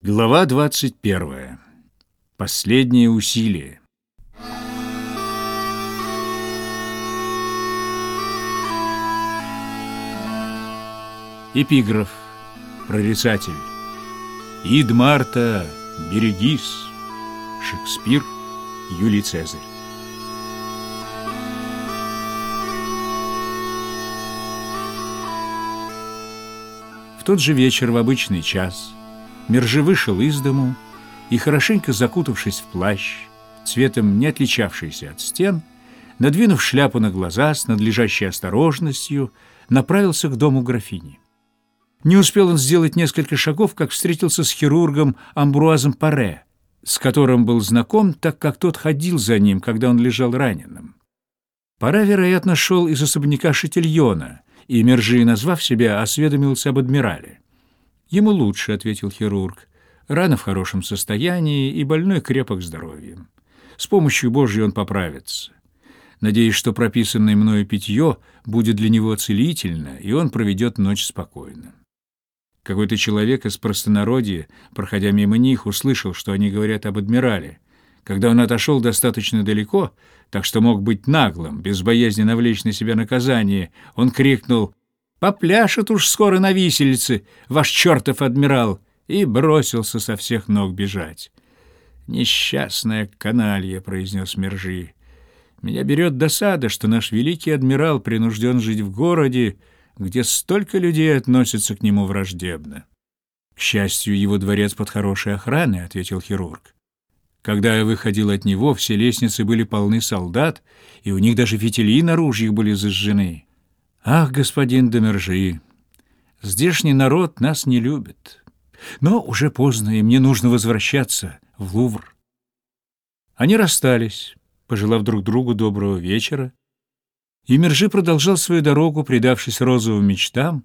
Глава 21. Последнее усилие. Эпиграф. Прорицатель. Ид Марта, берегись. Шекспир, Юлий Цезарь. В тот же вечер в обычный час – Мержи вышел из дому и, хорошенько закутавшись в плащ, цветом не отличавшийся от стен, надвинув шляпу на глаза с надлежащей осторожностью, направился к дому графини. Не успел он сделать несколько шагов, как встретился с хирургом Амбруазом Паре, с которым был знаком, так как тот ходил за ним, когда он лежал раненым. Паре, вероятно, шел из особняка Шатильона, и Мержи, назвав себя, осведомился об адмирале. «Ему лучше», — ответил хирург. «Рана в хорошем состоянии, и больной крепок здоровьем. С помощью Божьей он поправится. Надеюсь, что прописанное мною питье будет для него целительно, и он проведет ночь спокойно». Какой-то человек из простонародья, проходя мимо них, услышал, что они говорят об адмирале. Когда он отошел достаточно далеко, так что мог быть наглым, без боязни навлечь на себя наказание, он крикнул Попляшет уж скоро на виселице ваш чертов адмирал!» и бросился со всех ног бежать. «Несчастная каналья», — произнес Мержи. «Меня берет досада, что наш великий адмирал принужден жить в городе, где столько людей относятся к нему враждебно». «К счастью, его дворец под хорошей охраной», — ответил хирург. Когда я выходил от него, все лестницы были полны солдат, и у них даже фитили на ружьях были зажжены. Ах, господин Домержи, здешний народ нас не любит. Но уже поздно, и мне нужно возвращаться в Лувр. Они расстались, пожелав друг другу доброго вечера, и Мержи продолжал свою дорогу, предавшись розовым мечтам,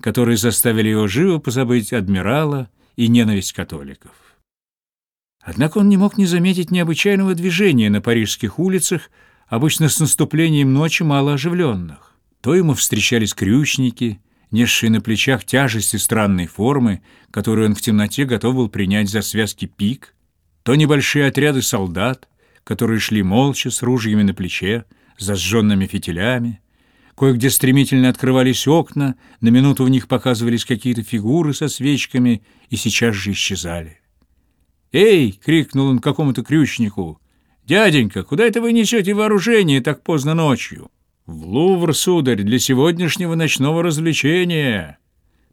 которые заставили его живо позабыть адмирала и ненависть католиков. Однако он не мог не заметить необычайного движения на парижских улицах, обычно с наступлением ночи мало оживленных. То ему встречались крючники, несшие на плечах тяжести странной формы, которую он в темноте готов был принять за связки пик, то небольшие отряды солдат, которые шли молча с ружьями на плече, зажженными фитилями, кое-где стремительно открывались окна, на минуту в них показывались какие-то фигуры со свечками и сейчас же исчезали. «Эй!» — крикнул он какому-то крючнику. «Дяденька, куда это вы несете вооружение так поздно ночью?» «В Лувр, сударь, для сегодняшнего ночного развлечения!»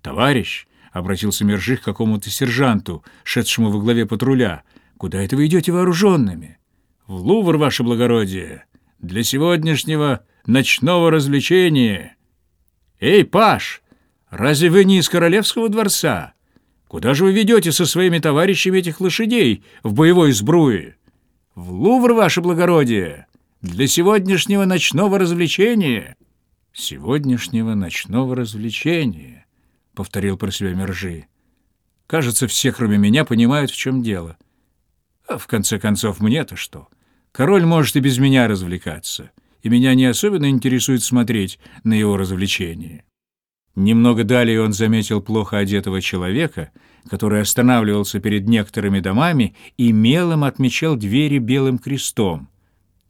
«Товарищ!» — обратился Мержих к какому-то сержанту, шедшему во главе патруля. «Куда это вы идете вооруженными?» «В Лувр, ваше благородие! Для сегодняшнего ночного развлечения!» «Эй, Паш! Разве вы не из Королевского дворца? Куда же вы ведете со своими товарищами этих лошадей в боевой сбруе?» «В Лувр, ваше благородие!» Для сегодняшнего ночного развлечения». «Сегодняшнего ночного развлечения», — повторил про себя Мержи. «Кажется, все, кроме меня, понимают, в чем дело. А в конце концов, мне-то что? Король может и без меня развлекаться, и меня не особенно интересует смотреть на его развлечения». Немного далее он заметил плохо одетого человека, который останавливался перед некоторыми домами и мелом отмечал двери белым крестом —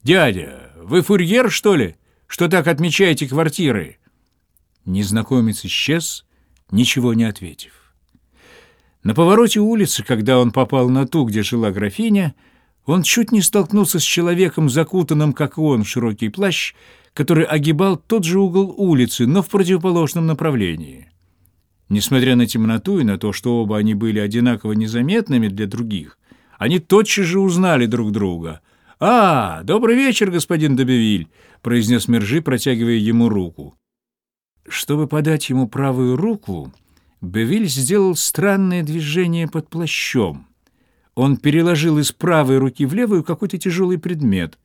«Дядя, вы фурьер, что ли, что так отмечаете квартиры?» Незнакомец исчез, ничего не ответив. На повороте улицы, когда он попал на ту, где жила графиня, он чуть не столкнулся с человеком, закутанным, как он, в широкий плащ, который огибал тот же угол улицы, но в противоположном направлении. Несмотря на темноту и на то, что оба они были одинаково незаметными для других, они тотчас же узнали друг друга — «А, добрый вечер, господин Добевиль», — произнес Мержи, протягивая ему руку. Чтобы подать ему правую руку, Бевиль сделал странное движение под плащом. Он переложил из правой руки в левую какой-то тяжелый предмет.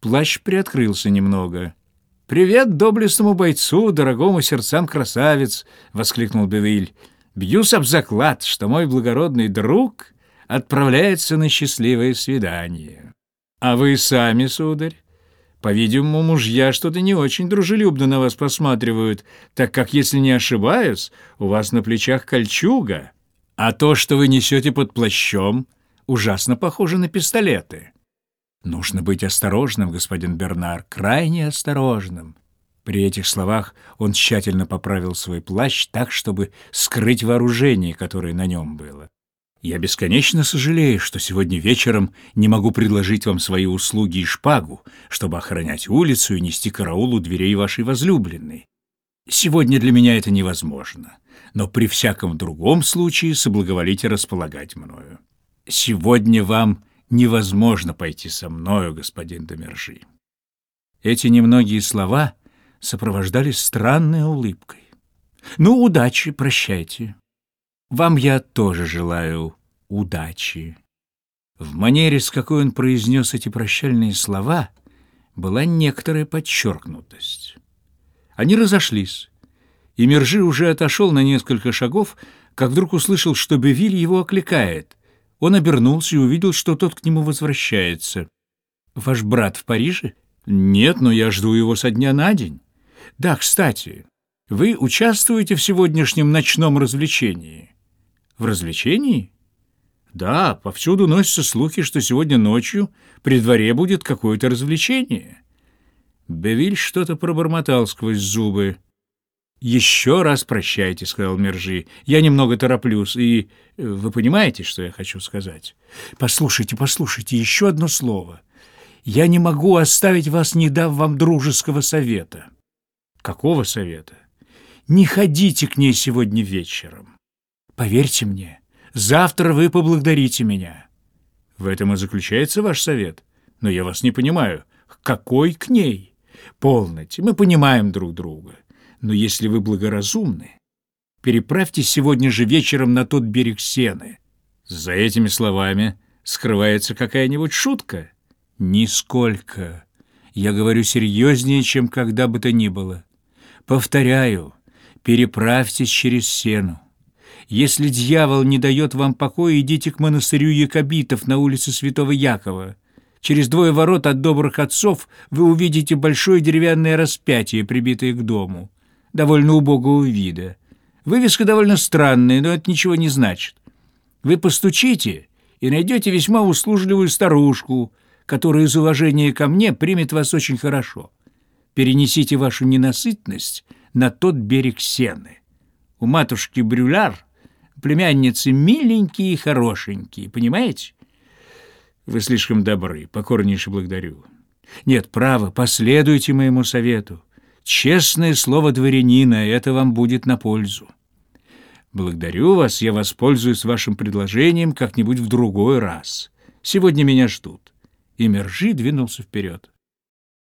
Плащ приоткрылся немного. «Привет доблестному бойцу, дорогому сердцам красавец!» — воскликнул Бевиль. «Бьюсь об заклад, что мой благородный друг отправляется на счастливое свидание». А вы сами, сударь? По-видимому, мужья что-то не очень дружелюбно на вас посматривают, так как, если не ошибаюсь, у вас на плечах кольчуга. А то, что вы несете под плащом, ужасно похоже на пистолеты. Нужно быть осторожным, господин Бернар, крайне осторожным. При этих словах он тщательно поправил свой плащ так, чтобы скрыть вооружение, которое на нем было. «Я бесконечно сожалею, что сегодня вечером не могу предложить вам свои услуги и шпагу, чтобы охранять улицу и нести караул у дверей вашей возлюбленной. Сегодня для меня это невозможно, но при всяком другом случае соблаговолите располагать мною. Сегодня вам невозможно пойти со мною, господин Домержи». Эти немногие слова — сопровождались странной улыбкой. «Ну, удачи, прощайте. Вам я тоже желаю удачи». В манере, с какой он произнес эти прощальные слова, была некоторая подчеркнутость. Они разошлись, и Мержи уже отошел на несколько шагов, как вдруг услышал, что Бевиль его окликает. Он обернулся и увидел, что тот к нему возвращается. «Ваш брат в Париже?» «Нет, но я жду его со дня на день». Да, кстати, вы участвуете в сегодняшнем ночном развлечении? В развлечении? Да, повсюду носятся слухи, что сегодня ночью при дворе будет какое-то развлечение. Бевиль что-то пробормотал сквозь зубы. «Еще раз прощайте», — сказал Мержи. «Я немного тороплюсь, и вы понимаете, что я хочу сказать? Послушайте, послушайте, еще одно слово. Я не могу оставить вас, не дав вам дружеского совета». Какого совета? Не ходите к ней сегодня вечером. Поверьте мне, завтра вы поблагодарите меня. В этом и заключается ваш совет. Но я вас не понимаю. Какой к ней? Полноте, мы понимаем друг друга. Но если вы благоразумны, переправьтесь сегодня же вечером на тот берег Сены. За этими словами скрывается какая-нибудь шутка? Нисколько. Я говорю серьезнее, чем когда бы то ни было. Повторяю, переправьтесь через сену. Если дьявол не дает вам покоя, идите к монастырю якобитов на улице Святого Якова. Через двое ворот от добрых отцов вы увидите большое деревянное распятие, прибитое к дому, довольно убогого вида. Вывеска довольно странная, но это ничего не значит. Вы постучите и найдете весьма услужливую старушку, которая из уважения ко мне примет вас очень хорошо перенесите вашу ненасытность на тот берег Сены. У матушки Брюляр племянницы миленькие и хорошенькие, понимаете? Вы слишком добры, покорнейше благодарю. Нет, право, последуйте моему совету. Честное слово дворянина, это вам будет на пользу. Благодарю вас, я воспользуюсь вашим предложением как-нибудь в другой раз. Сегодня меня ждут. И Мержи двинулся вперед.